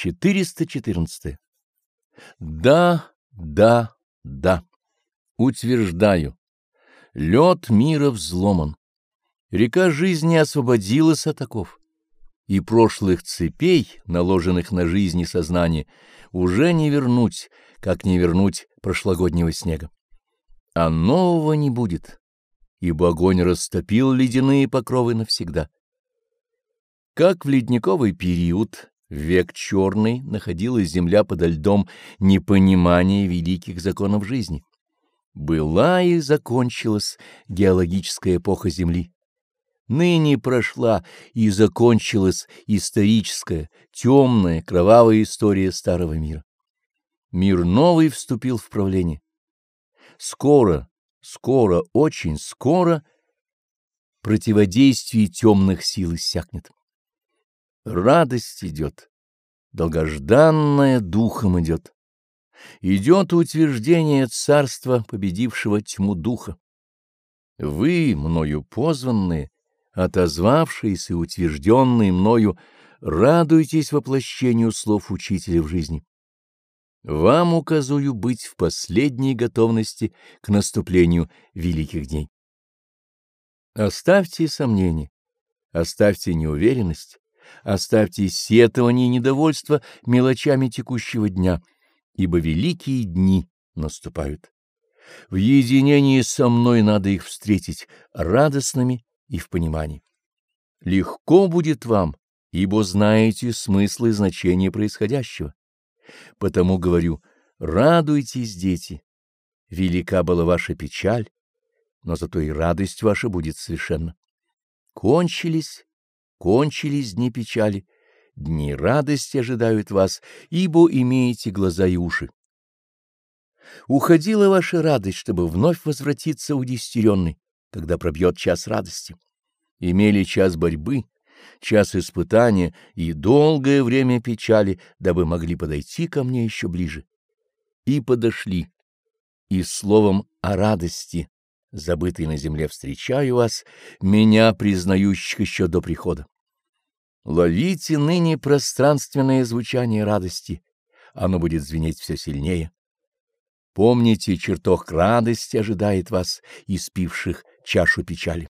414. Да, да, да. Утверждаю. Лед мира взломан. Река жизни освободилась от оков. И прошлых цепей, наложенных на жизнь и сознание, уже не вернуть, как не вернуть прошлогоднего снега. А нового не будет, ибо огонь растопил ледяные покровы навсегда. Как в ледниковый период век черный находилась земля подо льдом непонимания великих законов жизни. Была и закончилась геологическая эпоха Земли. Ныне прошла и закончилась историческая, темная, кровавая история старого мира. Мир новый вступил в правление. Скоро, скоро, очень скоро противодействие темных сил иссякнет. Радость идет, долгожданная духом идет. Идет утверждение царства, победившего тьму духа. Вы, мною позванные, отозвавшиеся и утвержденные мною, радуйтесь воплощению слов учителя в жизни. Вам указую быть в последней готовности к наступлению великих дней. Оставьте сомнения, оставьте неуверенность, оставьте сетование и недовольство мелочами текущего дня, ибо великие дни наступают. В единении со мной надо их встретить радостными и в понимании. Легко будет вам, ибо знаете смысл и значение происходящего. Потому говорю, радуйтесь, дети. Велика была ваша печаль, но зато и радость ваша будет совершенно. Кончились Кончились дни печали, дни радости ожидают вас, ибо имеете глаза и уши. Уходила ваша радость, чтобы вновь возвратиться удестеренной, когда пробьет час радости. Имели час борьбы, час испытания и долгое время печали, дабы могли подойти ко мне еще ближе. И подошли, и словом о радости забытый на земле, встречаю вас, меня, признающих еще до прихода. Ловите ныне пространственное звучание радости, оно будет звенеть все сильнее. Помните, чертог радости ожидает вас, испивших чашу печали.